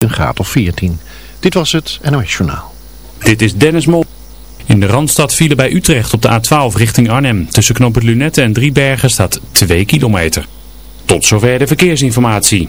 een graad of 14. Dit was het NOS Journaal. Dit is Dennis Mol. In de Randstad vielen bij Utrecht op de A12 richting Arnhem. Tussen knooppunt Lunette en Driebergen staat 2 kilometer. Tot zover de verkeersinformatie.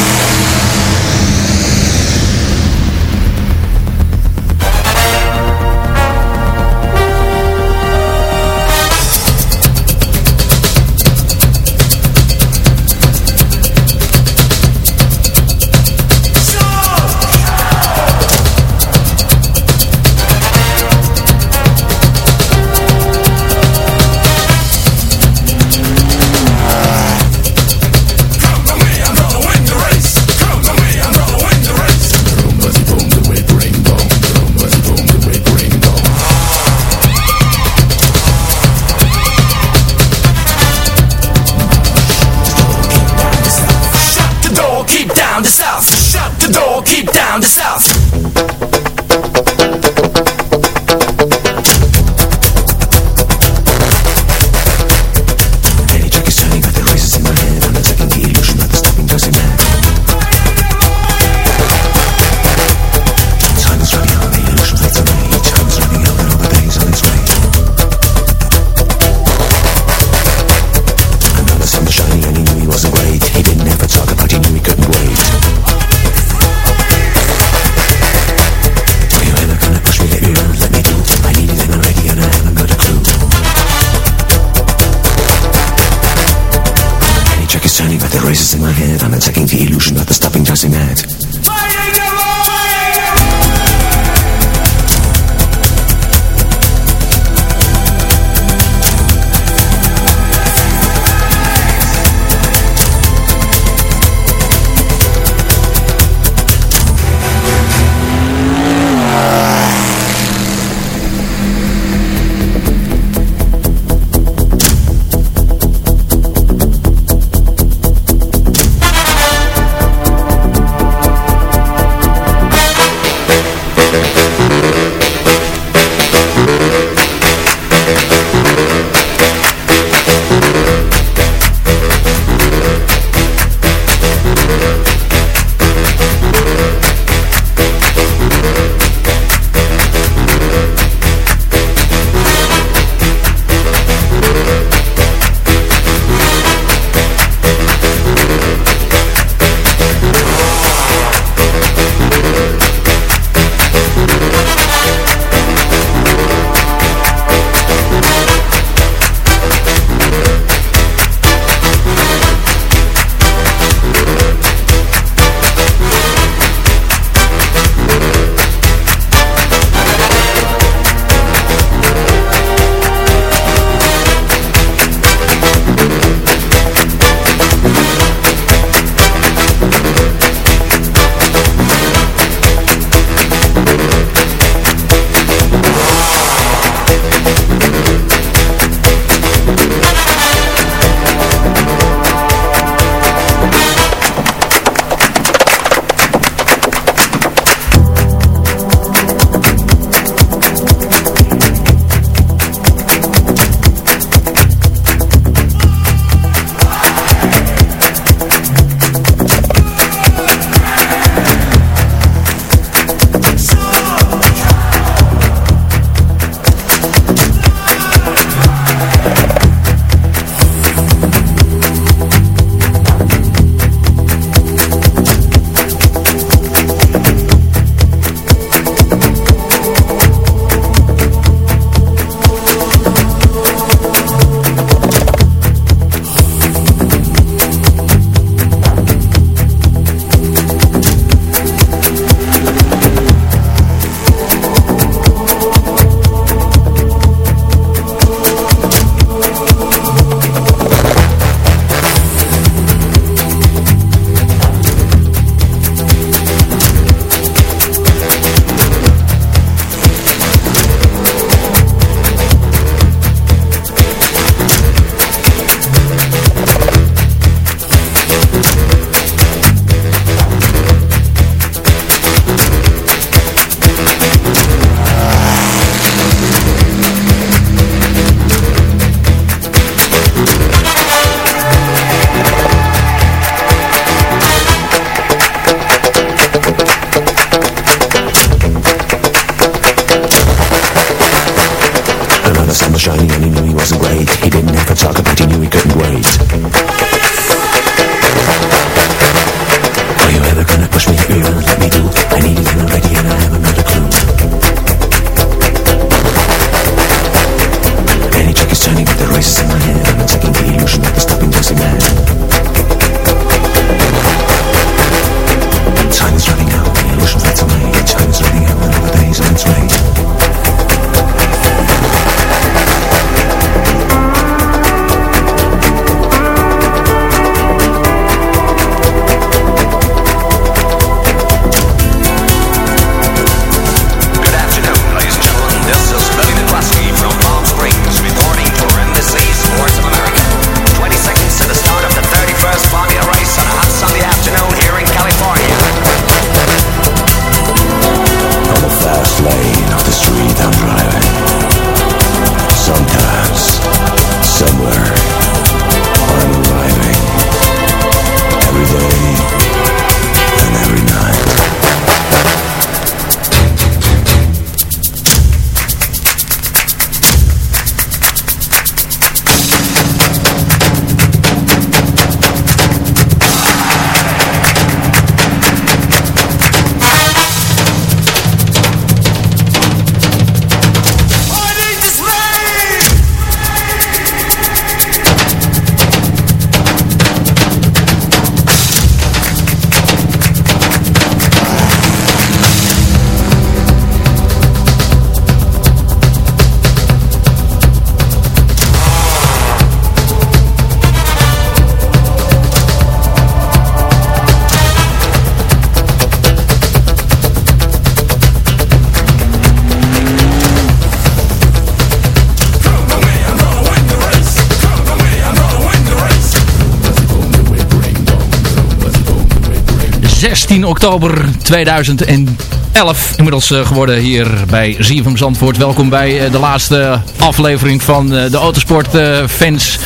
oktober 2011 inmiddels eh, geworden hier bij ZFM Zandvoort. Welkom bij eh, de laatste aflevering van eh, de Autosport eh, fans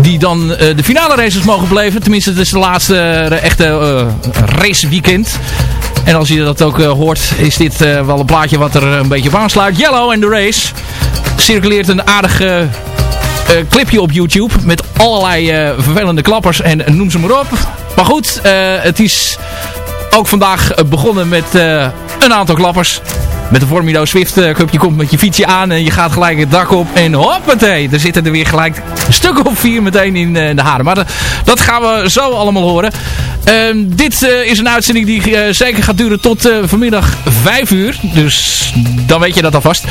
die dan de finale races mogen beleven. Tenminste, het is de laatste echte raceweekend. En als je dat ook hoort, is dit wel een plaatje wat er een beetje op aansluit. Yellow and the Race. Circuleert een aardig clipje op YouTube met allerlei vervelende klappers en noem ze maar op. Maar goed, het is ook vandaag eh, begonnen met eh, een aantal klappers. Met de Formido Swift eh, Cup. Je komt met je fietsje aan en je gaat gelijk het dak op. En hoppatee, er zitten er weer gelijk een stuk of vier meteen in de haren. Maar dat gaan we zo allemaal horen. Ehm, dit eh, is een uitzending die eh, zeker gaat duren tot eh, vanmiddag 5 uur. Dus dan weet je dat alvast.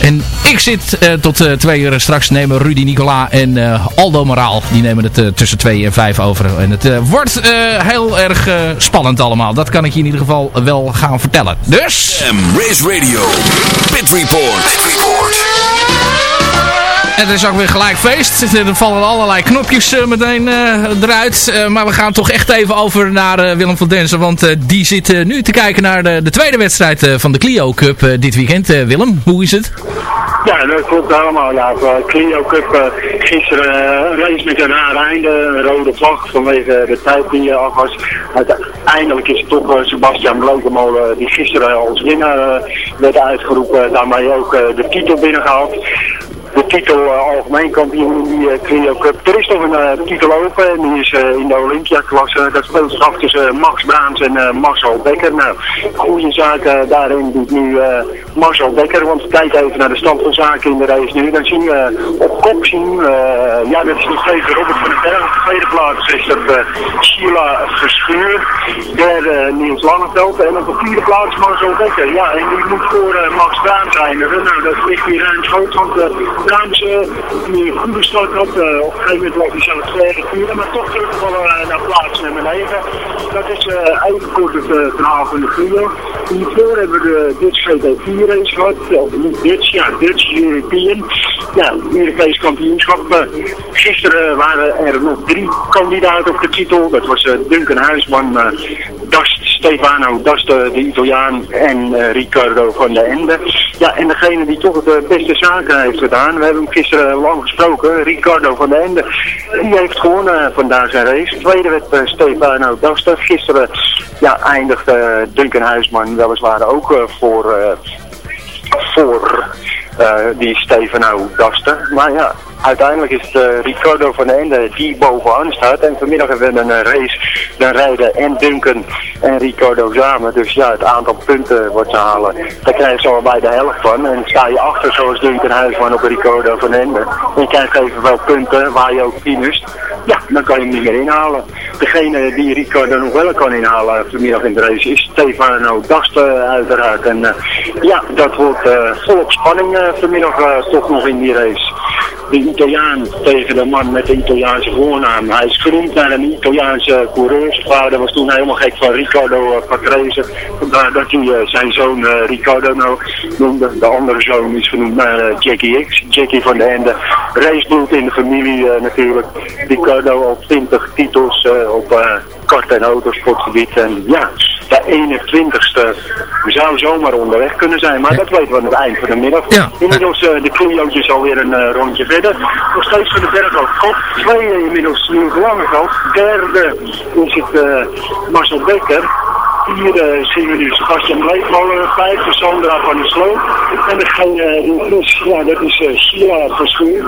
En ik zit tot eh, 2 uur. Straks nemen Rudy Nicola en Aldo Moraal. Die nemen het tussen 2 en 5 over. En het wordt heel erg spannend allemaal. Dat kan ik je in ieder geval wel gaan vertellen. Dus... M Race Radio. Report. Pit Report. En het is ook weer gelijk feest. Er vallen allerlei knopjes eh, meteen eh, eruit. Eh, maar we gaan toch echt even over naar Willem van Denzen. Want die zit nu te kijken naar de, de tweede wedstrijd van de Clio Cup dit weekend. Willem, hoe is het? Ja, dat klopt allemaal. Ja, Clio Cup gisteren uh, race met een raar einde, een rode vlag vanwege de tijd die af was. Uiteindelijk is het toch Sebastian Blokemolen die gisteren als winnaar werd uitgeroepen, daarmee ook de titel binnengehaald de titel uh, algemeen kampioen die Clio Cup. Er is nog een uh, titel open en die is in de Olympia-klasse. Dat speelt zich af tussen Max Braams en Marcel Becker. Nou, goede zaken daarin doet nu Marcel Becker. Want we kijken even naar de stand van zaken in de race nu. Dan zien we op kop zien, ja dat is nog steeds Robert van den Berg. De tweede plaats is dat Sheila Verschuur. Derde Niels Langeveld. En op de vierde plaats Marcel Becker. Ja, en die moet voor Max Braams eindigen. Nou, dat ligt hier ruim schoot. Want dames die een goede start had. Op een gegeven moment lag hij tweede maar toch teruggevallen uh, naar plaats nummer 9. Dat is even kort het verhaal van de Clio. Hiervoor hebben we de Dutch GT4 race gehad, of niet Dutch, ja, Dutch European. Ja, Europees kampioenschap. gisteren waren er nog drie kandidaten op de titel. Dat was Duncan Huisman, Dast Stefano Dast, de Italiaan en Riccardo van der Ende. Ja, en degene die toch de beste zaken heeft gedaan. We hebben hem gisteren lang gesproken, Ricardo van den Ende. Die heeft gewonnen vandaag zijn race. Tweede werd uh, Stefano Dasta. Gisteren ja, eindigde Duncan Huisman weliswaar ook uh, voor, voor die Stefano Dasta. Maar ja, uiteindelijk is het uh, Ricardo van Ende die bovenaan staat. En vanmiddag hebben we een uh, race. Dan rijden en Duncan en Ricardo samen. Dus ja, het aantal punten wat ze halen, daar krijgen ze bij de helft van. En sta je achter zoals Duncan Huisman op Ricardo van Ende. En je krijgt evenveel punten waar je ook finust. Ja, dan kan je hem niet meer inhalen. Degene die Ricardo nog wel kan inhalen vanmiddag in de race is Stefano Dasten uiteraard. En uh, ja, dat wordt volop spanning vanmiddag toch nog in die race de Italiaan tegen de man met de Italiaanse voornaam. Hij is genoemd naar een Italiaanse coureur. Zijn vader was toen helemaal gek van Riccardo uh, Patrese. Vandaar dat hij zijn zoon Riccardo nou noemde. De andere zoon is genoemd naar Jackie X. Jackie van de Ende. Racebloed in de familie natuurlijk. Riccardo al 20 titels op kart- en autosportgebied. En ja, de 21ste zou zomaar onderweg kunnen zijn. Maar dat weten we aan het eind van de middag. Ja. Inmiddels uh, de Clio'tjes alweer een uh, rondje verder. Nog steeds van de berg op kop. Tweede inmiddels Niels Langeveld. Derde is het uh, Marcel Becker. Hier uh, zien we nu Sebastian Bleekmolen, vijfde Sandra van der Sloot. En degene die is, ja, dat is uh, Sheila Verschuur.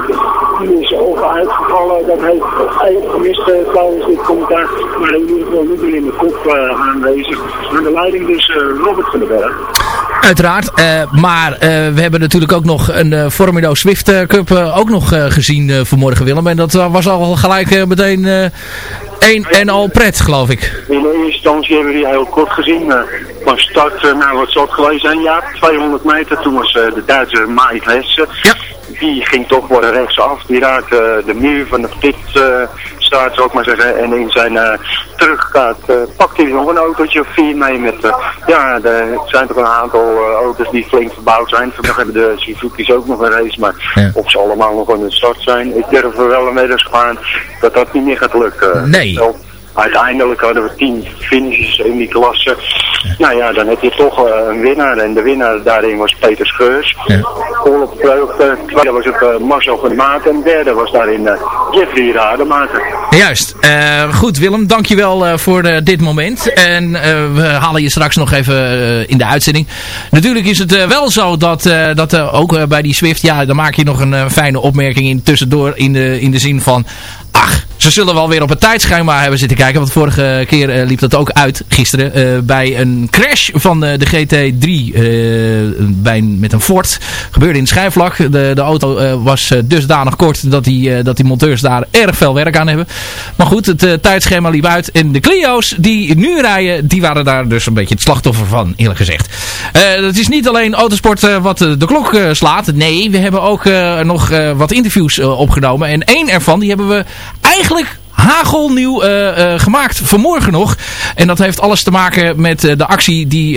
Die is over uitgevallen. Dat heeft even gemist uh, tijdens dit commentaar. Maar in ieder geval niet meer in de kop uh, aanwezig. Aan de leiding dus uh, Robert van den Berg. Uiteraard, uh, maar uh, we hebben natuurlijk ook nog een Formido Swift Cup ook nog gezien vanmorgen Willem. En dat was al gelijk meteen één en al pret geloof ik. In eerste instantie hebben we die heel kort gezien. van start naar wat zal het geweest zijn, ja, 200 meter. Toen was de Duitse Mike Hesse. Ja. Die ging toch worden rechtsaf. Die raakte de muur van de pit staat, zou ik maar zeggen. En in zijn uh, teruggaat uh, pakt hij nog een autootje of vier mee met, uh, ja, er zijn toch een aantal auto's die flink verbouwd zijn. Vandaag hebben de Suzuki's ook nog een race, maar ja. of ze allemaal nog aan de start zijn. Ik durf er wel dus gaan dat dat niet meer gaat lukken. Nee. Uiteindelijk hadden we tien finishes in die klasse. Nou ja, dan heb je toch eh, een winnaar. En de winnaar daarin was Peter Scheurs. Ja. Volop vreugde. Tweede was ook eh, Marcel van Maat. En derde was daarin eh, Jeffrey Rademaker. Juist. Goed Willem, dankjewel voor dit moment. En we halen je straks nog even in de uitzending. Natuurlijk is het wel zo dat, dat ook bij die Swift, ja, dan maak je nog een fijne opmerking in tussendoor in de, in de zin van, ze zullen wel weer op het tijdschema hebben zitten kijken. Want vorige keer eh, liep dat ook uit, gisteren, eh, bij een crash van eh, de GT3 eh, bij, met een Ford. Gebeurde in Schijfvlak. De, de auto was dusdanig kort dat die, dat die monteurs daar erg veel werk aan hebben. Maar goed, het tijdschema liep uit. En de Clio's die nu rijden, die waren daar dus een beetje het slachtoffer van, eerlijk gezegd. Het is niet alleen autosport wat de klok slaat. Nee, we hebben ook nog wat interviews opgenomen. En één ervan, die hebben we eigenlijk click hagelnieuw eh, gemaakt vanmorgen nog. En dat heeft alles te maken met eh, de actie die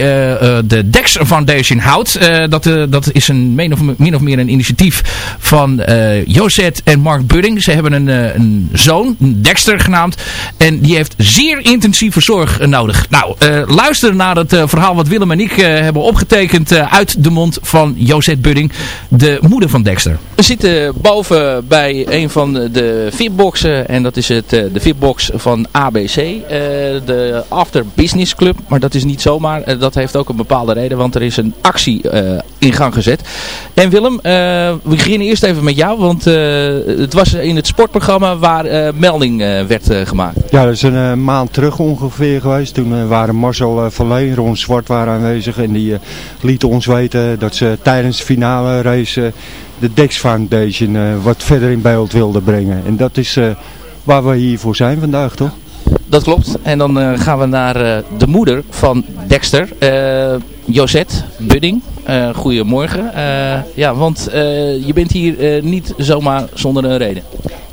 de Dex Foundation houdt. Dat, dat is een min of, meer een initiatief van Josette en Mark Budding. Ze hebben een, een zoon, Dexter genaamd. En die heeft zeer intensieve zorg nodig. Nou, luister naar het verhaal wat Willem en ik hebben opgetekend uit de mond van Josette Budding, de moeder van Dexter. We zitten boven bij een van de fitboxen en dat is het, eh, de fitbox van ABC, eh, de After Business Club. Maar dat is niet zomaar, eh, dat heeft ook een bepaalde reden, want er is een actie in gang gezet. En Willem, we beginnen eerst even met jou, want het was in het sportprogramma waar melding werd gemaakt. Ja, dat is een maand terug ongeveer geweest. Toen waren Marcel uh, Verleen, Ron Zwart waren aanwezig. En die lieten ons weten dat ze tijdens de finale race de Dex Foundation wat verder in beeld wilden brengen. En dat is waar we hier voor zijn vandaag, toch? Dat klopt. En dan eh, gaan we naar eh, de moeder van Dexter, eh Josette Budding. Eh goedemorgen. Eh, ja, want eh, je bent hier eh, niet zomaar zonder een reden.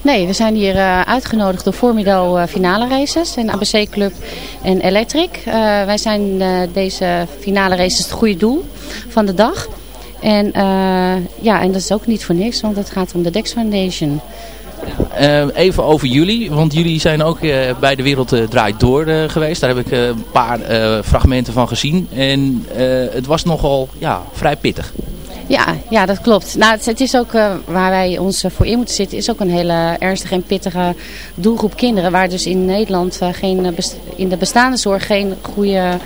Nee, we zijn hier eh, uitgenodigd door Formido finale races en ABC Club en Electric. Eh, wij zijn eh, deze finale races het goede doel van de dag. En, eh, ja, en dat is ook niet voor niks, want het gaat om de Dex Foundation. Eh, even over jullie, want jullie zijn ook eh, bij de Wereld eh, Draait Door geweest. Daar heb ik een paar fragmenten van gezien. En het was nogal ja, vrij pittig. Ja, ja, dat klopt. Nou, het, het is ook waar wij ons voor in moeten zitten, is ook een hele ernstige en pittige doelgroep kinderen. Waar dus in Nederland geen, in de bestaande zorg geen goede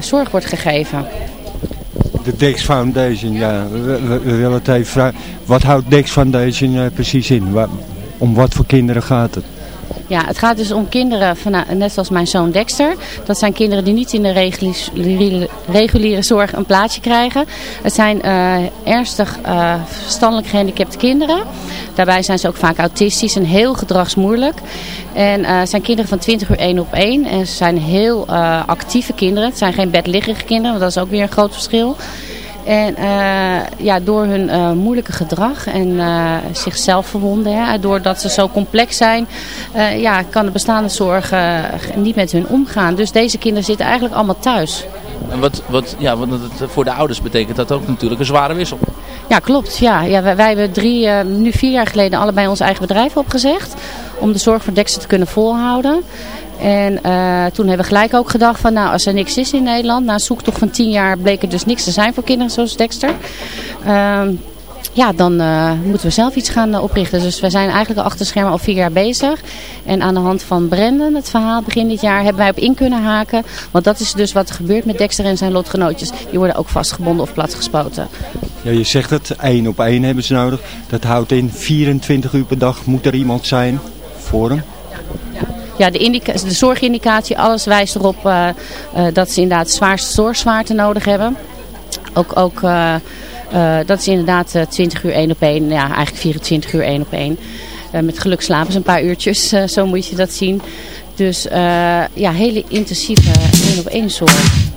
zorg wordt gegeven. De Dex Foundation, ja. We, willen het even vragen. Wat houdt Dex Foundation eh, precies in? Wa- om wat voor kinderen gaat het? Ja, het gaat dus om kinderen, nou, net zoals mijn zoon Dexter. Dat zijn kinderen die niet in de reguliere, zorg een plaatsje krijgen. Het zijn eh, ernstig eh, verstandelijk gehandicapte kinderen. Daarbij zijn ze ook vaak autistisch en heel gedragsmoeilijk. En eh, het zijn kinderen van 20 uur 1 op 1. En ze zijn heel eh, actieve kinderen. Het zijn geen bedliggende kinderen, want dat is ook weer een groot verschil. En eh, ja, door hun eh, moeilijke gedrag en eh, zichzelf verwonden, hè, doordat ze zo complex zijn, ja, kan de bestaande zorg niet met hun omgaan. Dus deze kinderen zitten eigenlijk allemaal thuis. En wat, wat, ja, want het, voor de ouders betekent dat ook natuurlijk een zware wissel. Ja, klopt. Ja. Ja, wij, wij hebben drie, nu vier jaar geleden allebei ons eigen bedrijf opgezegd. Om de zorg voor Dexter te kunnen volhouden. En eh, toen hebben we gelijk ook gedacht van nou als er niks is in Nederland. Na een zoektocht van tien jaar bleek er dus niks te zijn voor kinderen zoals Dexter. Ehm, ja, dan eh, moeten we zelf iets gaan eh, oprichten. Dus we zijn eigenlijk al achter schermen al vier jaar bezig. En aan de hand van Brendan, het verhaal begin dit jaar, hebben wij op in kunnen haken. Want dat is dus wat er gebeurt met Dexter en zijn lotgenootjes. Die worden ook vastgebonden of platgespoten. Ja, je zegt het, één op één hebben ze nodig. Dat houdt in 24 uur per dag moet er iemand zijn Ja, de, de zorgindicatie, alles wijst erop eh, eh, dat ze inderdaad zwaarste zorgzwaarte nodig hebben. Ook, ook eh, dat is inderdaad eh, 20 uur 1 op 1, ja eigenlijk 24 uur 1 op 1. Eh, met geluk slapen ze een paar uurtjes, zo moet je dat zien. Dus ja, hele intensieve 1 op 1 zorg.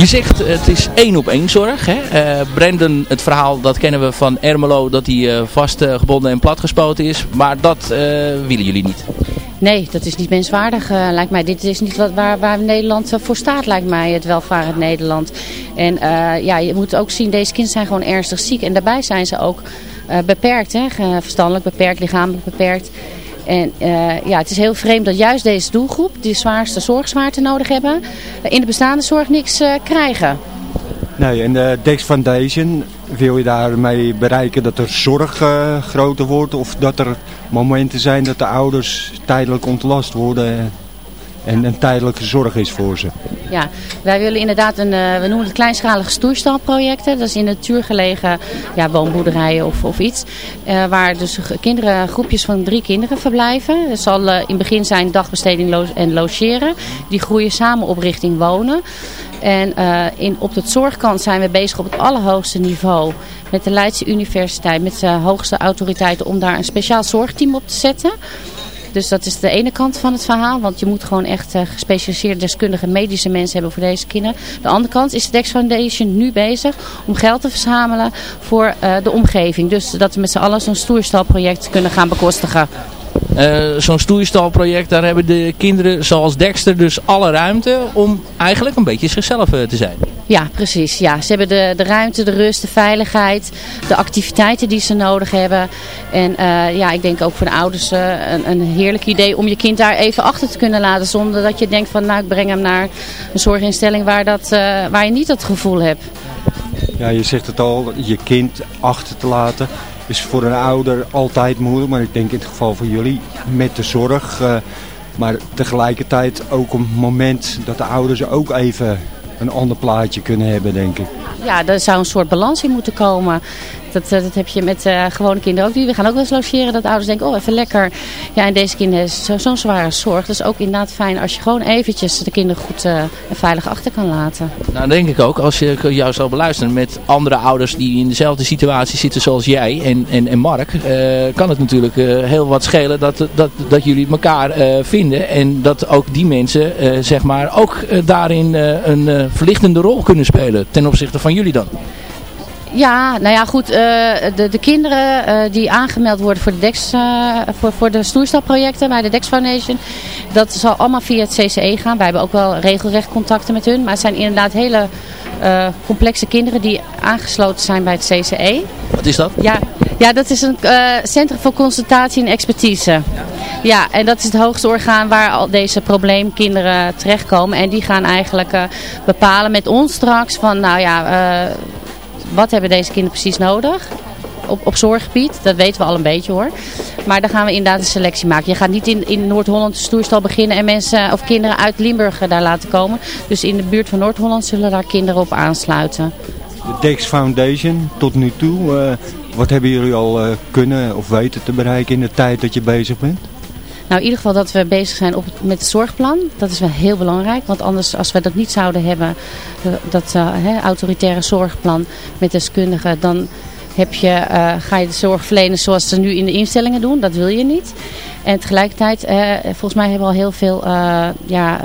Je zegt het is één op één zorg. Hè? Uh, Brandon, het verhaal dat kennen we van Ermelo dat hij uh, vastgebonden en platgespoten is. Maar dat willen jullie niet. Nee, dat is niet menswaardig lijkt mij. Dit is niet wat, waar, waar Nederland voor staat lijkt mij, het welvarend Nederland. En ja, je moet ook zien, deze kinderen zijn gewoon ernstig ziek. En daarbij zijn ze ook beperkt, hè? verstandelijk beperkt, lichamelijk beperkt. En uh, ja, het is heel vreemd dat juist deze doelgroep, die zwaarste zorgzwaarte nodig hebben, in de bestaande zorg niks uh, krijgen. Nee, en de Dex Foundation, wil je daarmee bereiken dat er zorg groter wordt of dat er momenten zijn dat de ouders tijdelijk ontlast worden en een tijdelijke zorg is voor ze. Ja, wij willen inderdaad een, uh, we noemen het kleinschalige stoerstalprojecten. Dat is in natuurgelegen ja, woonboerderijen of, of iets. Uh, waar dus kinderen, groepjes van drie kinderen verblijven. Het zal uh, in het begin zijn dagbesteding en logeren. Die groeien samen op richting wonen. En in, op de zorgkant zijn we bezig op het allerhoogste niveau met de Leidse Universiteit, met de hoogste autoriteiten om daar een speciaal zorgteam op te zetten. Dus dat is de ene kant van het verhaal. Want je moet gewoon echt uh, gespecialiseerde deskundige medische mensen hebben voor deze kinderen. De andere kant is de Dex Foundation nu bezig om geld te verzamelen voor uh, de omgeving. Dus dat we met z'n allen zo'n stoerstalproject kunnen gaan bekostigen. Uh, Zo'n stoeistalproject, daar hebben de kinderen zoals Dexter dus alle ruimte om eigenlijk een beetje zichzelf uh, te zijn. Ja, precies. Ja. Ze hebben de, de ruimte, de rust, de veiligheid, de activiteiten die ze nodig hebben. En uh, ja, ik denk ook voor de ouders een, een heerlijk idee om je kind daar even achter te kunnen laten. Zonder dat je denkt van nou ik breng hem naar een zorginstelling waar, dat, waar je niet dat gevoel hebt. Ja, je zegt het al, je kind achter te laten is voor een ouder altijd moeilijk. Maar ik denk in het geval van jullie met de zorg. Uh, maar tegelijkertijd ook een moment dat de ouders ook even een ander plaatje kunnen hebben, denk ik. Ja, er zou een soort balans in moeten komen. Dat, eh, dat heb je met uh, gewone kinderen ook. We gaan ook wel eens logeren dat ouders denken, oh even lekker. Ja, en deze kinderen is zo'n zo zware zorg. Dus ook inderdaad fijn als je gewoon eventjes de kinderen goed uh, en veilig achter kan laten. Nou, denk ik ook. Als je jou zou beluisteren met andere ouders die in dezelfde situatie zitten zoals jij en, en, en Mark. Kan het natuurlijk heel wat schelen dat, dat, dat jullie elkaar vinden. En dat ook die mensen zeg maar ook daarin een verlichtende rol kunnen spelen ten opzichte van jullie dan. Ja, nou ja, goed. Uh, de, de kinderen uh, die aangemeld worden voor de, DEX, uh, voor, voor de stoerstalprojecten bij de DEX Foundation. Dat zal allemaal via het CCE gaan. Wij hebben ook wel regelrecht contacten met hun. Maar het zijn inderdaad hele complexe kinderen die aangesloten zijn bij het CCE. Wat is dat? Ja, ja dat is een centrum voor consultatie en expertise. Ja. ja, en dat is het hoogste orgaan waar al deze probleemkinderen terechtkomen. En die gaan eigenlijk bepalen met ons straks van, nou ja wat hebben deze kinderen precies nodig? Op, op zorggebied, dat weten we al een beetje hoor. Maar dan gaan we inderdaad een selectie maken. Je gaat niet in, in Noord-Holland stoerstal beginnen en mensen of kinderen uit Limburg daar laten komen. Dus in de buurt van Noord-Holland zullen daar kinderen op aansluiten. De Dex Foundation tot nu toe, uh, wat hebben jullie al uh, kunnen of weten te bereiken in de tijd dat je bezig bent? Nou, in ieder geval dat we bezig zijn op, met het zorgplan. Dat is wel heel belangrijk. Want anders, als we dat niet zouden hebben, dat uh, autoritaire zorgplan met deskundigen, dan heb je, uh, ga je de zorg verlenen zoals ze nu in de instellingen doen. Dat wil je niet. En tegelijkertijd, uh, volgens mij hebben we al heel veel ja,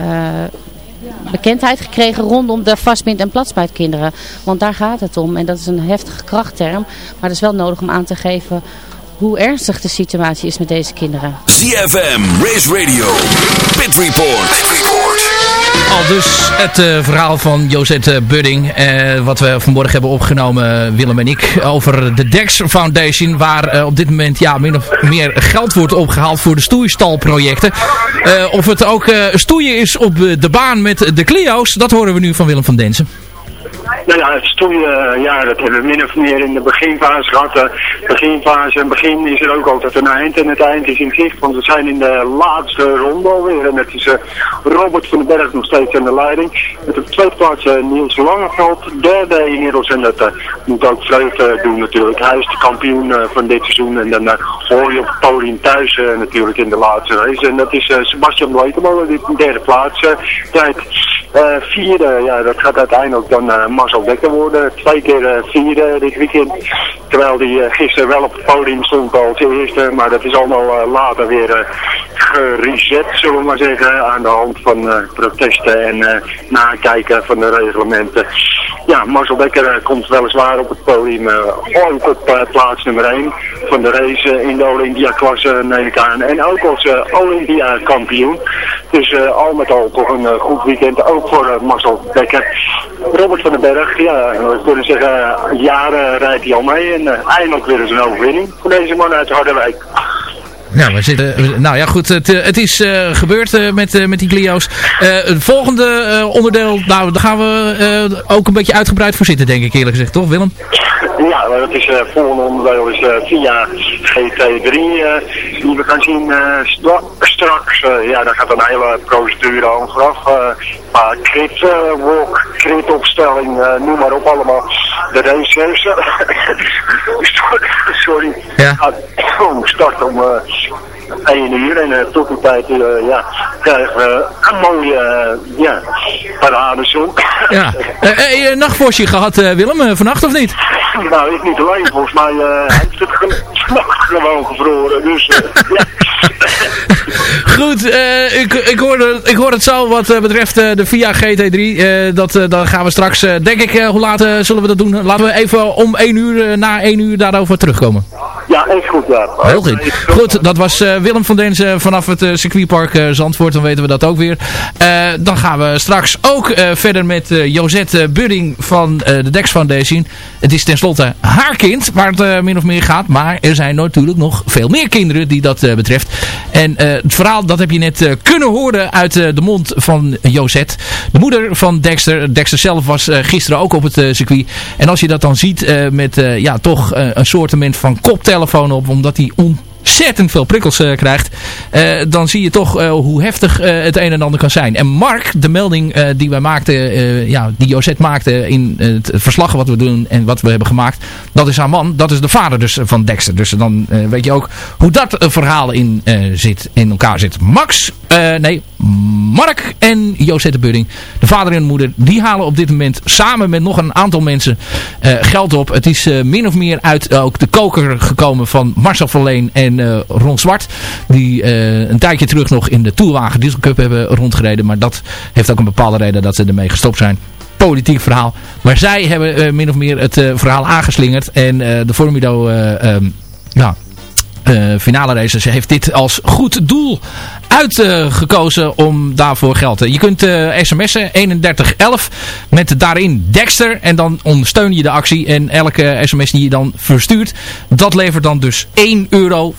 bekendheid gekregen rondom de vastbind- en platsbuitkinderen. Want daar gaat het om. En dat is een heftige krachtterm. Maar het is wel nodig om aan te geven hoe ernstig de situatie is met deze kinderen. ZFM, Race Radio, Pit Report. Pit Report. Al dus het uh, verhaal van Josette Budding, uh, wat we vanmorgen hebben opgenomen, Willem en ik, over de Dex Foundation, waar uh, op dit moment ja, min of meer geld wordt opgehaald voor de stoeistalprojecten. of het ook stoeien is op de baan met de Clio's, dat horen we nu van Willem van Densen. Nou ja, het stoeien, ja, dat hebben we min of meer in de beginfase gehad. De beginfase, en begin is er ook altijd een eind en het eind is in zicht. Want we zijn in de laatste ronde alweer. En het is uh, Robert van den Berg nog steeds aan de leiding. Met op de tweede plaats Niels Langeveld. Derde inmiddels en dat moet ook vreugde doen natuurlijk. Hij is de kampioen van dit seizoen. En dan hoor je op het thuis natuurlijk in de laatste race. En dat is Sebastian Blekemolen die in derde plaats tijd. Eh, vierde, ja, dat gaat uiteindelijk dan eh, Marcel Dekker worden. Twee keer eh, vierde dit weekend. Terwijl die eh, gisteren wel op het podium stond als eerste. Maar dat is allemaal eh, later weer eh, gereset, zullen we maar zeggen. Aan de hand van eh, protesten en eh, nakijken van de reglementen. Ja, Marcel Dekker eh, komt weliswaar op het podium eh, ook op eh, plaats nummer 1 van de race eh, in de Olympia-klasse, neem ik aan. En ook als eh, Olympia-kampioen. Dus eh, al met al toch een eh, goed weekend, ook voor eh, Marcel Dekker. Robert van den Berg, ja, we kunnen zeggen, jaren rijdt hij al mee. En eh, eindelijk weer eens een overwinning voor deze man uit Harderwijk. Ja, we zitten, nou ja, goed. Het, eh, het is eh, gebeurd met, met die Clio's. Het volgende onderdeel, nou, daar gaan we ook een beetje uitgebreid voor zitten, denk ik eerlijk gezegd, toch Willem? Maar dat is eh, volgende onderdeel is eh, via GT3 eh, die we gaan zien eh, stra- straks. eh, ja, daar gaat een hele procedure aan vooraf. eh, maar crit eh, walk, crit opstelling, eh, noem maar op allemaal. De races. Sorry. Ja. Ah, start om eh 1 uur en eh, tot die tijd eh, ja, krijgen we een mooie eh, ja, paradezon. Ja. Eh, eh, nachtvorstje gehad, eh, Willem, eh, vannacht of niet? Nou, ik niet alleen. Volgens mij eh heeft het ge- gewoon gevroren. Dus eh, ja. Goed, eh, ik, ik, hoor, het- ik hoor het zo wat eh, betreft eh, de Via GT3. eh, dat, dan gaan we straks, denk ik, hoe laat zullen we dat doen? Laten we even om 1 uur, na 1 uur daarover terugkomen. ja, echt goed, ja. Heel goed. Goed, dat was Willem van Denzen vanaf het circuitpark Zandvoort. Dan weten we dat ook weer. Dan gaan we straks ook verder met Josette Budding van de Dex Foundation. Het is tenslotte haar kind waar het min of meer gaat. Maar er zijn natuurlijk nog veel meer kinderen die dat betreft. En het verhaal dat heb je net eh, kunnen horen uit eh, de mond van Josette. De moeder van Dexter. Dexter zelf was eh, gisteren ook op het circuit. En als je dat dan ziet met ja, toch een soortement van koptelefoon op. Omdat hij on ontzettend veel prikkels eh, krijgt, eh, dan zie je toch eh, hoe heftig het een en ander kan zijn. En Mark, de melding die wij maakten, ja, die Josette maakte in het verslag wat we doen en wat we hebben gemaakt, dat is haar man, dat is de vader dus van Dexter. Dus dan weet je ook hoe dat verhaal in, zit, in elkaar zit. Max, nee, Mark en Josette Budding, de vader en de moeder, die halen op dit moment samen met nog een aantal mensen geld op. Het is min of meer uit ook de koker gekomen van Marcel Verleen en eh, Ron Zwart. Die eh, een tijdje terug nog in de Tourwagen Diesel Cup hebben rondgereden. Maar dat heeft ook een bepaalde reden dat ze ermee gestopt zijn. Politiek verhaal. Maar zij hebben eh, min of meer het verhaal aangeslingerd. En de Formido ehm, ja, finale races heeft dit als goed doel uitgekozen om daarvoor geld te... Je kunt eh, sms'en 3111 met daarin Dexter en dan ondersteun je de actie. En elke sms die je dan verstuurt, dat levert dan dus 1,50 euro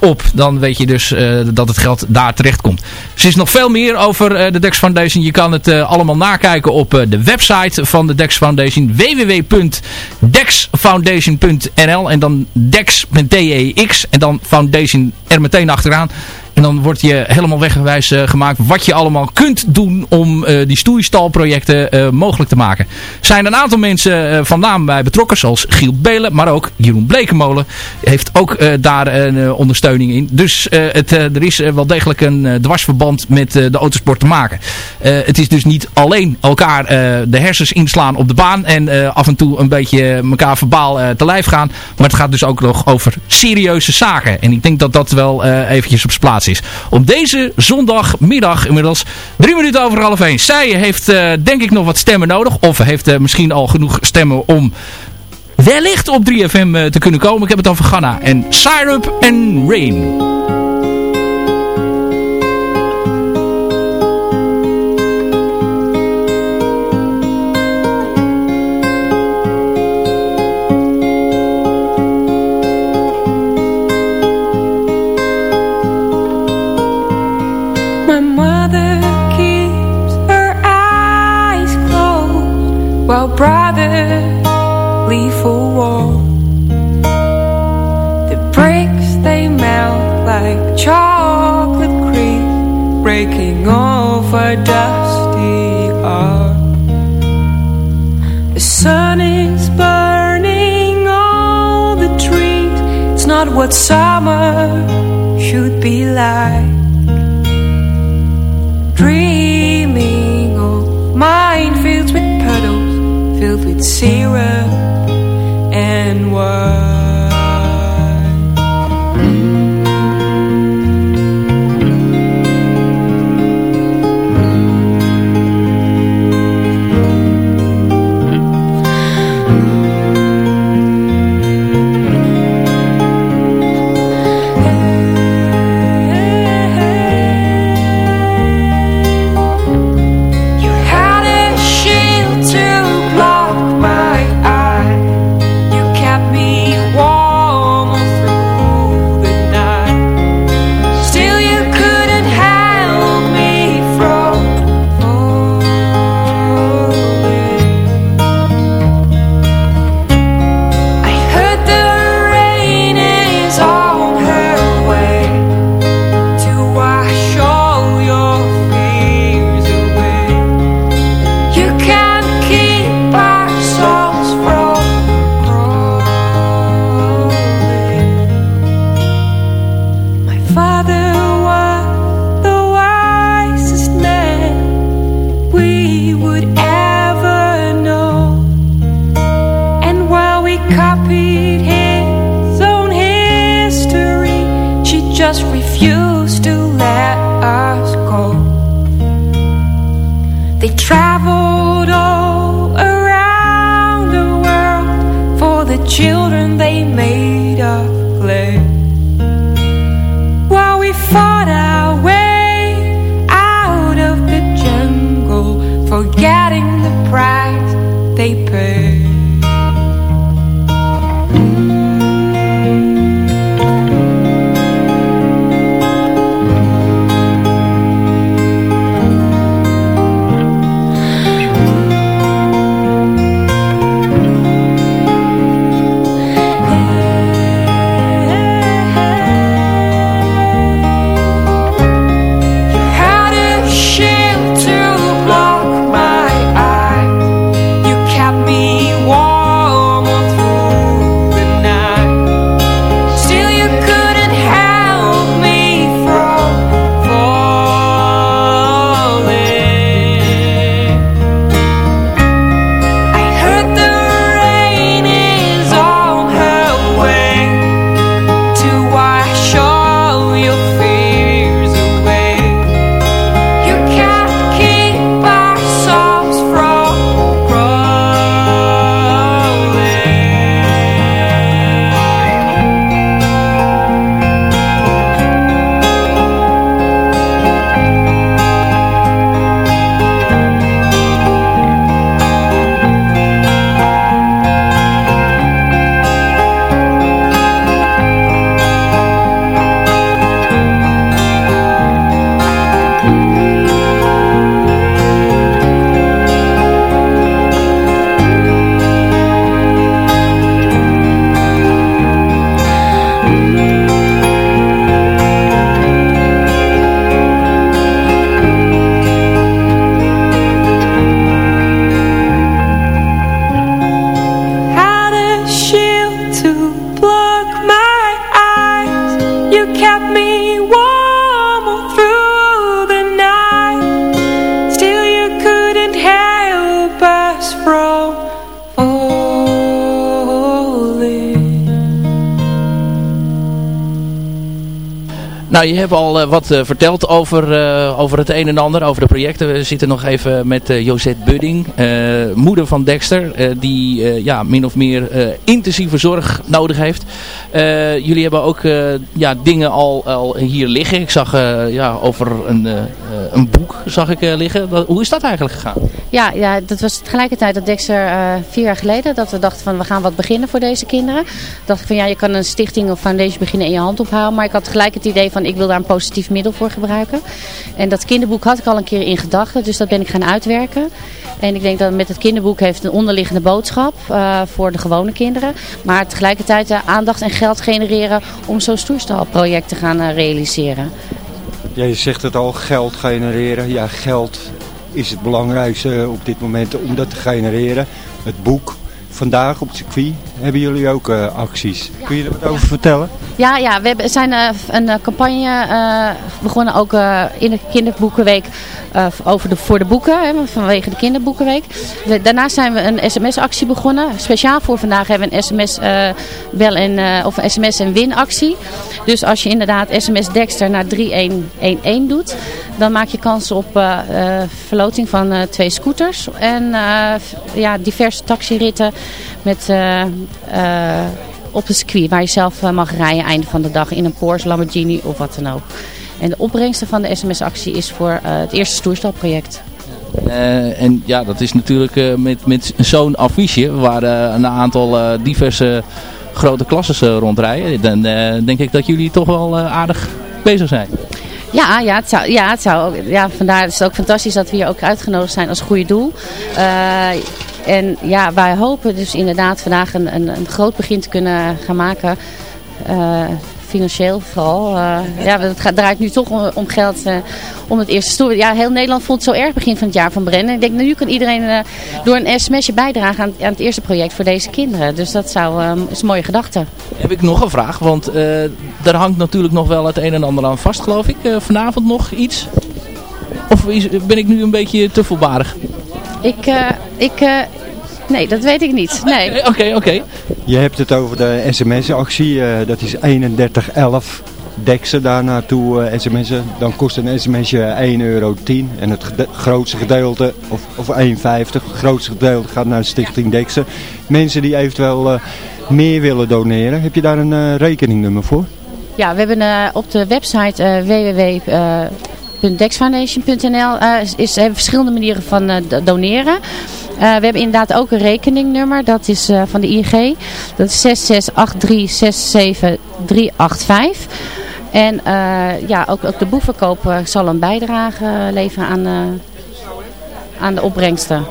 op. Dan weet je dus eh, dat het geld daar terecht komt. Dus er is nog veel meer over eh, de Dex Foundation. Je kan het eh, allemaal nakijken op eh, de website van de Dex Foundation. www.dexfoundation.nl En dan Dex met D-E-X en dan Foundation er meteen achteraan. En dan wordt je helemaal weggewijs eh, gemaakt wat je allemaal kunt doen om eh, die stoeistalprojecten eh, mogelijk te maken. Er zijn een aantal mensen van naam bij betrokken, zoals Giel Belen, maar ook Jeroen Blekemolen heeft ook daar een ondersteuning in. Dus het, er is wel degelijk een dwarsverband met de autosport te maken. Het is dus niet alleen elkaar de hersens inslaan op de baan en af en toe een beetje elkaar verbaal te lijf gaan. Maar het gaat dus ook nog over serieuze zaken. En ik denk dat dat wel eventjes op zijn plaats is. Op deze zondagmiddag inmiddels drie minuten over half één. Zij heeft eh, denk ik nog wat stemmen nodig. Of heeft eh, misschien al genoeg stemmen om wellicht op 3FM eh, te kunnen komen. Ik heb het over Ghana en Syrup and Rain. While brothers leave for war. The bricks they melt like chocolate cream, breaking over dusty art. The sun is burning all the trees. It's not what summer should be like syrup and work copied his own history, she just refused to Nou, je hebt al eh, wat eh, verteld over, eh, over het een en ander, over de projecten. We zitten nog even met Josette Budding, moeder van Dexter, die ja, min of meer intensieve zorg nodig heeft. Jullie hebben ook ja, dingen al, al hier liggen. Ik zag ja, over een, een boek zag ik, liggen. Hoe is dat eigenlijk gegaan? Ja, ja, dat was tegelijkertijd dat Dexter eh, vier jaar geleden dat we dachten van we gaan wat beginnen voor deze kinderen. dacht ik van ja, je kan een stichting of foundation beginnen in je hand ophouden. Maar ik had gelijk het idee van ik wil daar een positief middel voor gebruiken. En dat kinderboek had ik al een keer in gedachten, dus dat ben ik gaan uitwerken. En ik denk dat met het kinderboek heeft een onderliggende boodschap eh, voor de gewone kinderen. Maar tegelijkertijd eh, aandacht en geld genereren om zo'n stoerstalproject te gaan realiseren. Je zegt het al, geld genereren. Ja, geld is het belangrijkste op dit moment om dat te genereren. Het boek. Vandaag op het circuit hebben jullie ook eh, acties. Kun je er wat over vertellen? Ja, ja we zijn eh, een eh, campagne uh, begonnen ook in de kinderboekenweek over de, voor de boeken, vanwege de kinderboekenweek. We, daarnaast zijn we een sms-actie begonnen. Speciaal voor vandaag hebben we een sms bel en of een sms en win actie. Dus als je inderdaad sms Dexter naar 3111 doet, dan maak je kans op verloting van twee scooters en ja, diverse taxiritten met op een circuit waar je zelf eh, mag rijden einde van de dag in een Porsche, Lamborghini of wat dan ook. En de opbrengsten van de SMS-actie is voor uh, het eerste stoerstalproject. Uh, en ja, dat is natuurlijk uh, met, met zo'n affiche waar een aantal diverse grote klassen rondrijden. Dan denk ik dat jullie toch wel aardig bezig zijn. Ja, ja, het zou, ja, het zou, ja, vandaar is het ook fantastisch dat we hier ook uitgenodigd zijn als goede doel. En ja, wij hopen dus inderdaad vandaag een, een, een groot begin te kunnen gaan maken. Uh, financieel vooral. Uh, ja, het gaat, draait nu toch om, om geld uh, om het eerste stoel. Ja, heel Nederland vond het zo erg begin van het jaar van Brennen. Ik denk, nu kan iedereen door een sms'je bijdragen aan, aan, het eerste project voor deze kinderen. Dus dat zou, is een mooie gedachte. Heb ik nog een vraag, want daar hangt natuurlijk nog wel het een en ander aan vast, geloof ik. vanavond nog iets? Of is, ben ik nu een beetje te voorbarig? Ik, ik, Nee, dat weet ik niet. Nee. Oké, oké. Je hebt het over de sms-actie. Uh, dat is 3111 deksen daar naartoe uh, sms'en. Dan kost een sms'je 1,10 euro. En het grootste gedeelte, of, of 1,50, het grootste gedeelte gaat naar de stichting Deksen. Mensen die eventueel uh, meer willen doneren, heb je daar een rekeningnummer voor? Ja, we hebben op de website www www.dexfoundation.nl uh, is, hebben verschillende manieren van uh, doneren. Uh, we hebben inderdaad ook een rekeningnummer. Dat is uh, van de ING. Dat is 66836735. En uh, ja, ook, de boekverkoop zal een bijdrage leveren aan, aan de opbrengsten.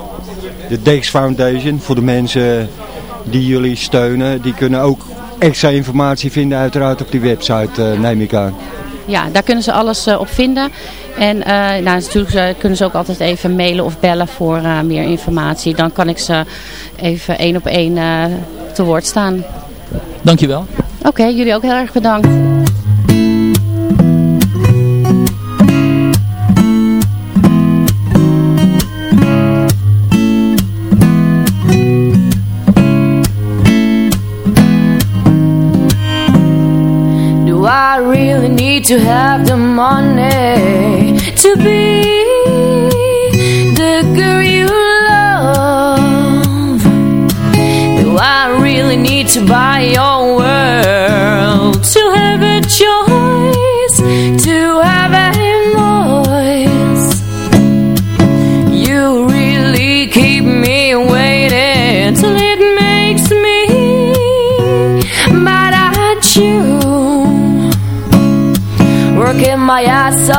De Dex Foundation, voor de mensen die jullie steunen, die kunnen ook extra informatie vinden uiteraard op die website, neem ik aan. Ja, daar kunnen ze alles op vinden. En uh, nou, natuurlijk uh, kunnen ze ook altijd even mailen of bellen voor meer informatie. Dan kan ik ze even één op één te woord staan. Dankjewel. Oké, okay, jullie ook heel erg bedankt. To have the money to be the girl you love? Do I really need to buy your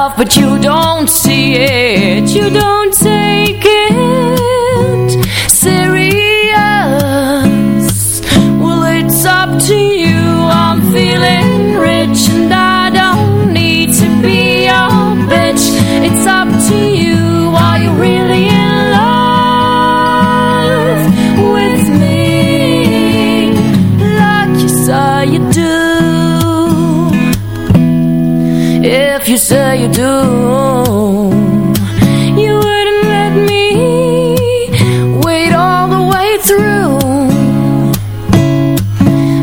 off, but you don't see it. You don't you wouldn't let me wait all the way through.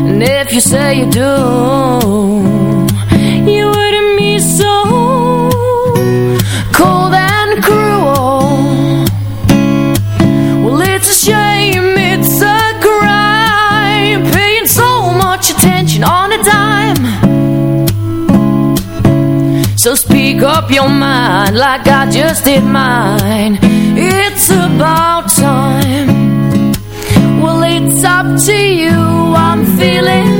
And if you say you do speak up your mind like I just did mine. It's about time. Well, it's up to you. I'm feeling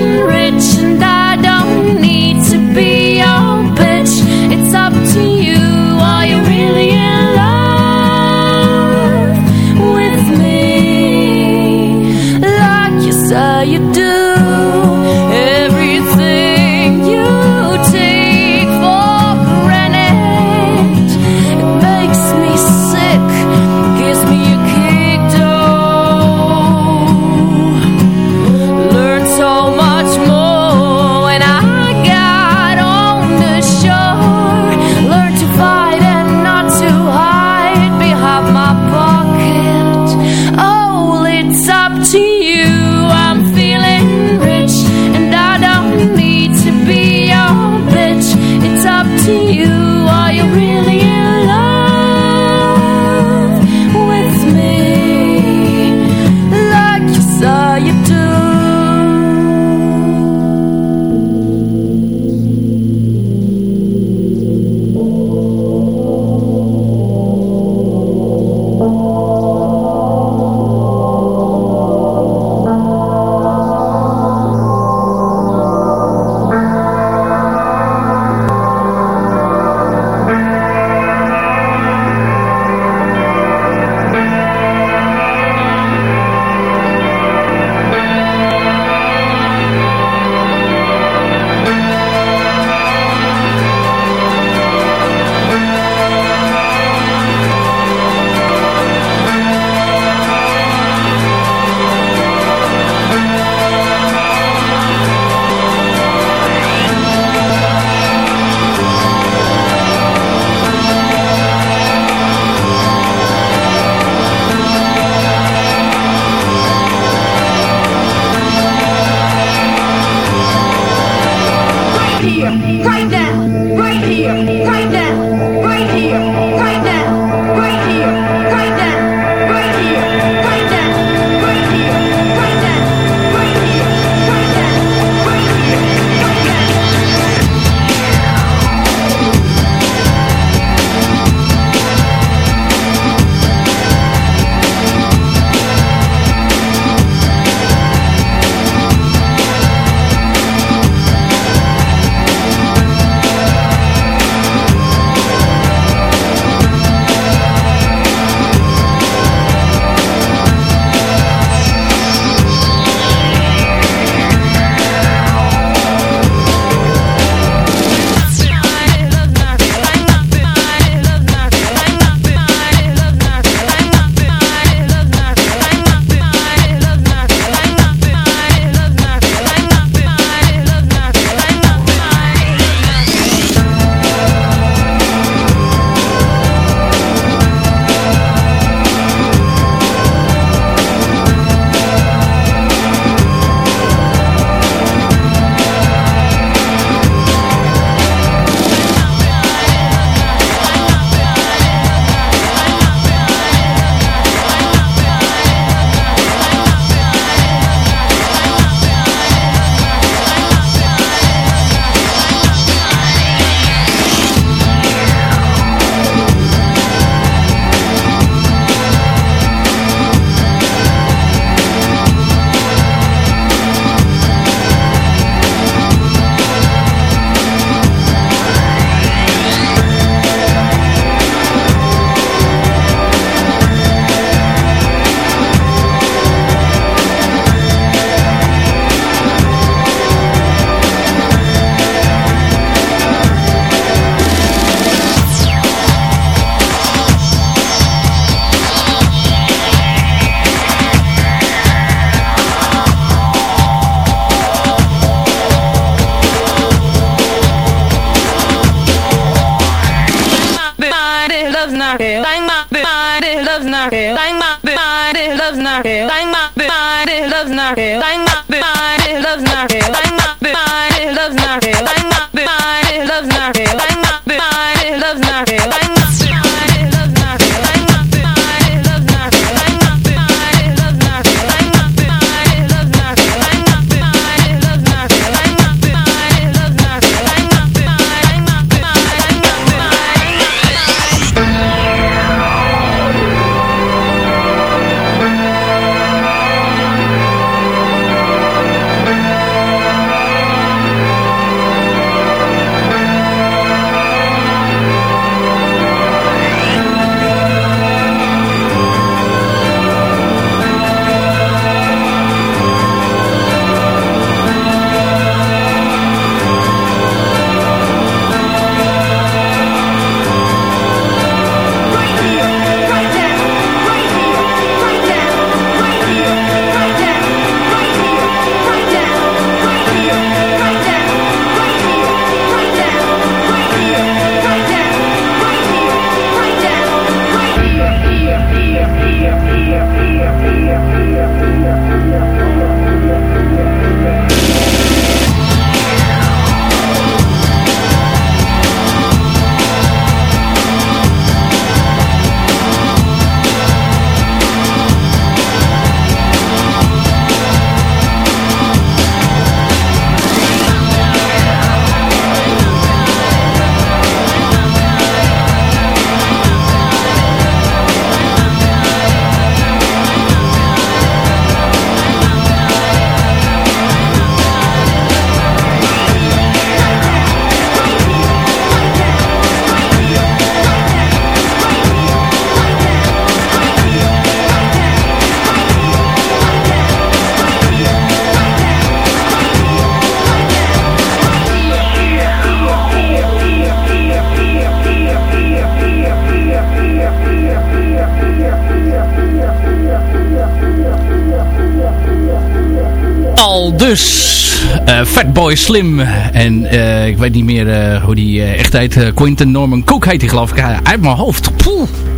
eh, Slim. En eh, ik weet niet meer eh, hoe die echt heet. Quinton Norman Cook heet die geloof ik. uit mijn hoofd.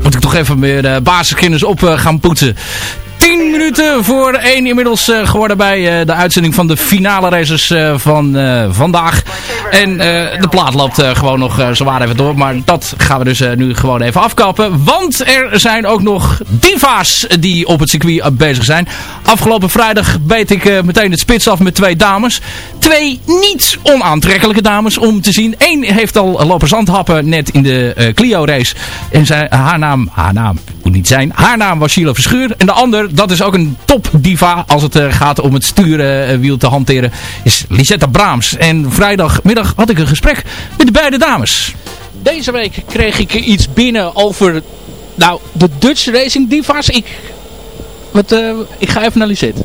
Moet ik toch even meer basiskennis op gaan poetsen. 10 minuten voor 1 inmiddels eh, geworden bij eh, de uitzending van de finale races eh, van vandaag. En de plaat loopt gewoon nog zwaar even door. Maar dat gaan we dus nu gewoon even afkappen. Want er zijn ook nog diva's die op het circuit bezig zijn. Afgelopen vrijdag beet ik meteen het spits af met twee dames. Twee niet onaantrekkelijke dames om te zien. Eén heeft al lopen zandhappen net in de Clio race. En zij, haar naam, haar naam moet niet zijn. Haar naam was Sheila Verschuur. En de ander, dat is ook een top diva als het eh, gaat om het sturenwiel te hanteren, is Lisetta Braams. En vrijdagmiddag had ik een gesprek met de beide dames. Deze week kreeg ik iets binnen over nou, de Dutch Racing Divas. Ik, wat, eh, ik ga even naar Lisette.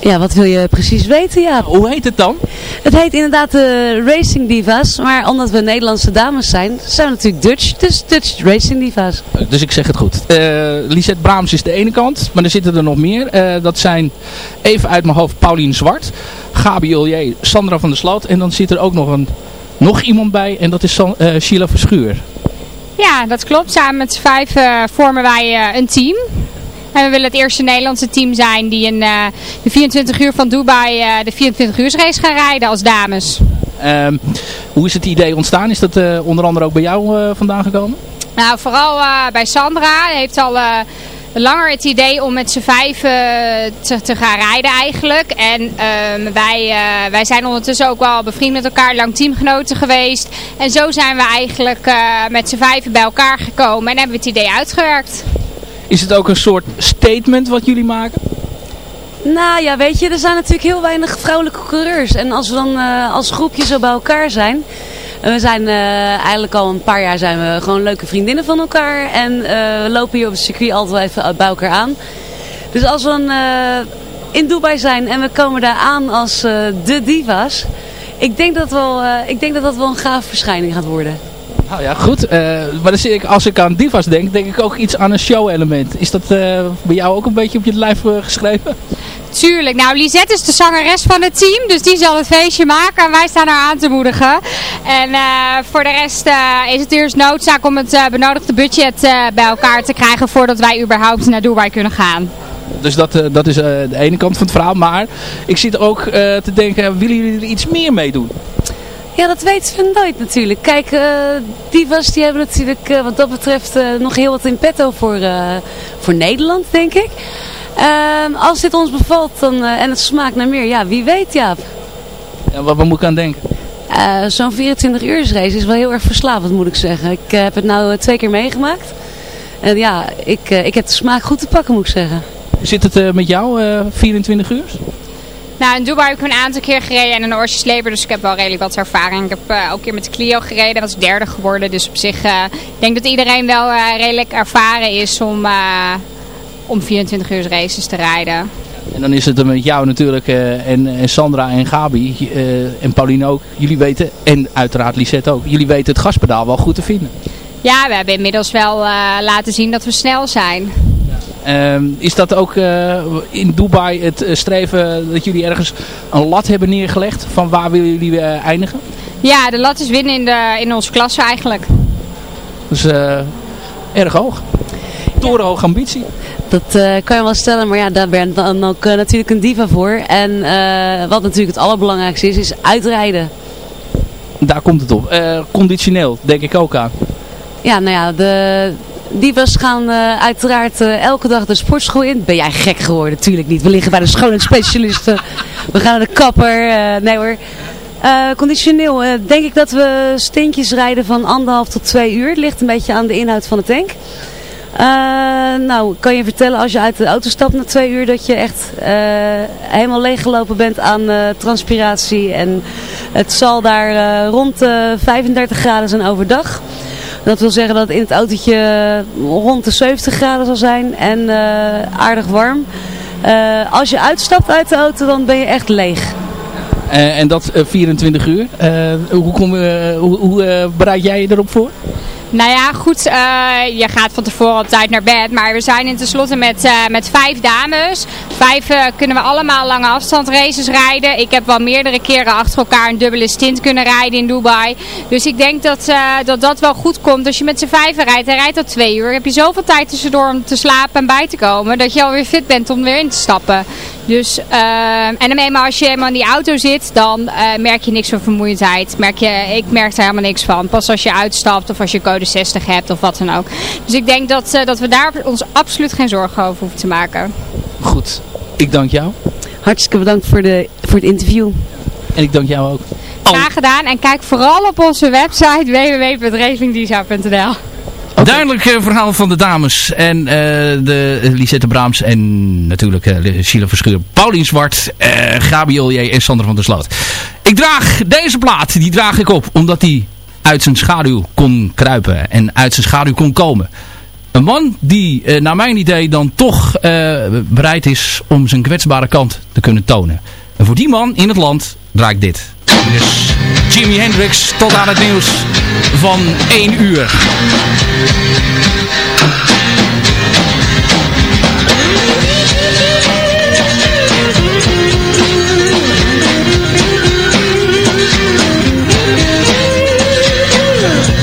Ja, wat wil je precies weten, ja? Hoe heet het dan? Het heet inderdaad de Racing Divas, maar omdat we Nederlandse dames zijn, zijn we natuurlijk Dutch, dus Dutch Racing Divas. Dus ik zeg het goed. Eh Lisette Braams is de ene kant, maar er zitten er nog meer. Eh, dat zijn even uit mijn hoofd Paulien Zwart, Gabi Ollier, Sandra van der Sloot. En dan zit er ook nog, een, nog iemand bij en dat is San, eh, Sheila Verschuur. Ja, dat klopt. Samen met z'n vijf eh, vormen wij eh, een team. En we willen het eerste Nederlandse team zijn die in eh, de 24 uur van Dubai eh, de 24 uur race gaan rijden als dames. Ehm, hoe is het idee ontstaan? Is dat eh, onder andere ook bij jou vandaan gekomen? Nou, vooral bij Sandra heeft al langer het idee om met z'n vijf eh, te, te gaan rijden eigenlijk. En ehm, wij, wij zijn ondertussen ook wel bevriend met elkaar, lang teamgenoten geweest. En zo zijn we eigenlijk met z'n vijven bij elkaar gekomen en hebben we het idee uitgewerkt. Is het ook een soort statement wat jullie maken? Nou ja, weet je, er zijn natuurlijk heel weinig vrouwelijke coureurs. En als we dan eh, als groepje zo bij elkaar zijn... we zijn eh, eigenlijk al een paar jaar zijn we gewoon leuke vriendinnen van elkaar. En eh, we lopen hier op het circuit altijd even bij elkaar aan. Dus als we dan in Dubai zijn en we komen daar aan als de divas... Ik denk, dat wel, ik denk dat dat wel een gaaf verschijning gaat worden. Nou ja, goed. Eh, maar dan zie ik, als ik aan divas denk, denk ik ook iets aan een show-element. Is dat eh, bij jou ook een beetje op je lijf eh, geschreven? Tuurlijk. Nou, Lisette is de zangeres van het team, dus die zal het feestje maken en wij staan haar aan te moedigen. En voor de rest is het eerst noodzaak om het benodigde budget bij elkaar te krijgen voordat wij überhaupt naar Dubai kunnen gaan. Dus dat, dat is de ene kant van het verhaal. Maar ik zit ook te denken, willen jullie er iets meer mee doen? Ja, dat weten we nooit natuurlijk. Kijk, eh divas die hebben natuurlijk eh, wat dat betreft eh, nog heel wat in petto voor, voor Nederland, denk ik. Ehm, als dit ons bevalt dan, en het smaakt naar meer, ja, wie weet Jaap. Ja, wat, wat moet ik aan denken? Zo'n 24 uur race is wel heel erg verslavend moet ik zeggen. Ik heb het nou twee keer meegemaakt. En ja, ik, ik heb de smaak goed te pakken moet ik zeggen. Zit het met jou, eh, 24 uur? Nou, in Dubai heb ik een aantal keer gereden en een Orsje Sleper, dus ik heb wel redelijk wat ervaring. Ik heb eh, ook een keer met de Clio gereden, was ik derde geworden. Dus op zich, ik denk dat iedereen wel eh, redelijk ervaren is om, om 24 uur races te rijden. En dan is het er met jou natuurlijk en, en Sandra en Gabi en Pauline ook. Jullie weten, en uiteraard Lisette ook, jullie weten het gaspedaal wel goed te vinden. Ja, we hebben inmiddels wel laten zien dat we snel zijn. Ehm, is dat ook eh, in Dubai het eh, streven dat jullie ergens een lat hebben neergelegd? Van waar willen jullie eh, eindigen? Ja, de lat is winnen in, de, in onze klasse eigenlijk. Dus eh, erg hoog. Torenhoge ambitie. Dat eh, kan je wel stellen, maar ja, daar ben dan ook natuurlijk een diva voor. En eh, wat natuurlijk het allerbelangrijkste is, is uitrijden. Daar komt het op. Eh, conditioneel denk ik ook aan. Ja, nou ja, de divas gaan eh, uiteraard eh, elke dag de sportschool in. Ben jij gek geworden? Natuurlijk niet. We liggen bij de schoonheidsspecialisten. We gaan naar de kapper. eh, nee hoor. Conditioneel denk ik dat we steentjes rijden van anderhalf tot twee uur. Het ligt een beetje aan de inhoud van de tank. Nou, kan je vertellen als je uit de auto stapt na twee uur dat je echt helemaal leeggelopen bent aan transpiratie. En het zal daar rond de 35 graden zijn overdag. Dat wil zeggen dat het in het autootje rond de 70 graden zal zijn en eh, aardig warm. Eh, als je uitstapt uit de auto, dan ben je echt leeg. Eh, en dat eh, 24 uur. Eh, hoe kom, hoe, hoe bereid jij je erop voor? Nou ja, goed, eh, je gaat van tevoren op tijd naar bed. Maar we zijn in tenslotte met, eh, met vijf dames. Vijven kunnen we allemaal lange afstandsraces rijden. Ik heb wel meerdere keren achter elkaar een dubbele stint kunnen rijden in Dubai. Dus ik denk dat eh, dat, dat wel goed komt. Als je met z'n vijven rijdt, hij rijdt al twee uur. Heb je zoveel tijd tussendoor om te slapen en bij te komen. Dat je alweer fit bent om weer in te stappen. Dus, eh, en dan eenmaal als je helemaal in die auto zit, dan eh, merk je niks van vermoeidheid. Merk je, ik merk er helemaal niks van. Pas als je uitstapt of als je code 60 hebt of wat dan ook. Dus ik denk dat, eh, dat we daar ons absoluut geen zorgen over hoeven te maken. Goed, ik dank jou. Hartstikke bedankt voor, de, voor het interview. En ik dank jou ook. Graag gedaan en kijk vooral op onze website Duidelijk eh, verhaal van de dames. En eh, de Lisette Braams en natuurlijk uh, Sheila Verschuur, Paulien Zwart, Gabriel J. en Sander van der Sloot. Ik draag deze plaat, die draag ik op, omdat hij uit zijn schaduw kon kruipen en uit zijn schaduw kon komen. Een man die, naar mijn idee, dan toch bereid is om zijn kwetsbare kant te kunnen tonen. En voor die man in het land draai ik dit. Dus Jimi Hendrix tot aan het nieuws van 1 uur.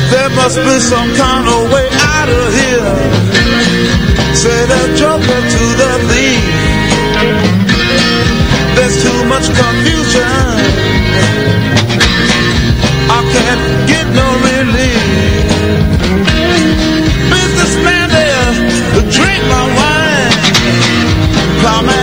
There must be some kind of way out of here. Say the joker to the thief. Too much confusion. I can't get no relief. Businessman there, drink my wine. Plowman,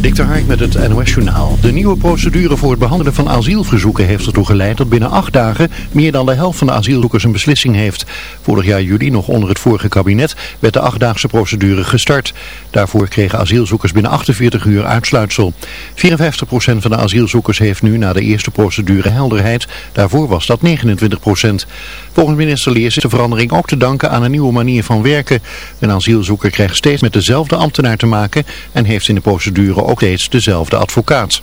Dikter Hark met het NOS Journaal. De nieuwe procedure voor het behandelen van asielverzoeken heeft ertoe geleid dat binnen acht dagen meer dan de helft van de asielzoekers een beslissing heeft. Vorig jaar juli, nog onder het vorige kabinet, werd de achtdaagse procedure gestart. Daarvoor kregen asielzoekers binnen 48 uur uitsluitsel. 54% van de asielzoekers heeft nu na de eerste procedure helderheid. Daarvoor was dat 29%. Volgens minister Leers is de verandering ook te danken aan een nieuwe manier van werken. Een asielzoeker krijgt steeds met dezelfde ambtenaar te maken en heeft in de procedure ook steeds dezelfde advocaat.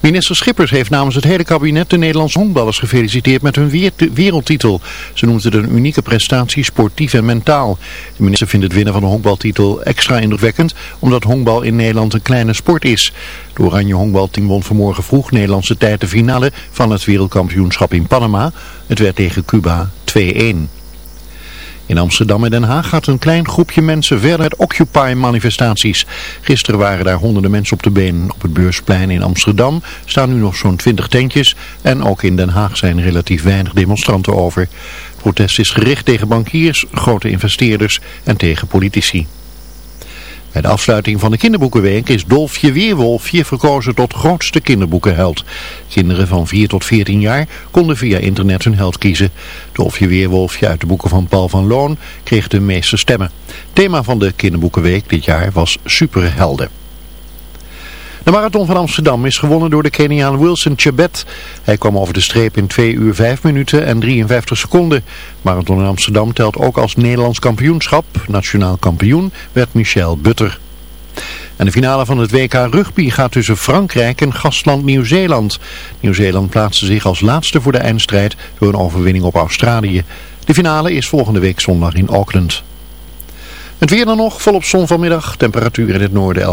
Minister Schippers heeft namens het hele kabinet de Nederlandse honkballers gefeliciteerd met hun wereldtitel. Ze noemt het een unieke prestatie, sportief en mentaal. De minister vindt het winnen van de honkbaltitel extra indrukwekkend, omdat honkbal in Nederland een kleine sport is. De Oranje honkbalteam won vanmorgen vroeg Nederlandse tijd de finale van het wereldkampioenschap in Panama. Het werd tegen Cuba 2-1. In Amsterdam en Den Haag gaat een klein groepje mensen verder met Occupy-manifestaties. Gisteren waren daar honderden mensen op de been. Op het Beursplein in Amsterdam staan nu nog zo'n 20 tentjes. En ook in Den Haag zijn relatief weinig demonstranten over. Het protest is gericht tegen bankiers, grote investeerders en tegen politici. Bij de afsluiting van de kinderboekenweek is Dolfje Weerwolfje verkozen tot grootste kinderboekenheld. Kinderen van 4 tot 14 jaar konden via internet hun held kiezen. Dolfje Weerwolfje uit de boeken van Paul van Loon kreeg de meeste stemmen. Thema van de kinderboekenweek dit jaar was superhelden. De marathon van Amsterdam is gewonnen door de Keniaan Wilson Chebet. Hij kwam over de streep in 2 uur 5 minuten en 53 seconden. Marathon in Amsterdam telt ook als Nederlands kampioenschap. Nationaal kampioen werd Michel Butter. En de finale van het WK Rugby gaat tussen Frankrijk en gastland Nieuw-Zeeland. Nieuw-Zeeland plaatste zich als laatste voor de eindstrijd door een overwinning op Australië. De finale is volgende week zondag in Auckland. Het weer dan nog, volop zon vanmiddag, temperatuur in het noorden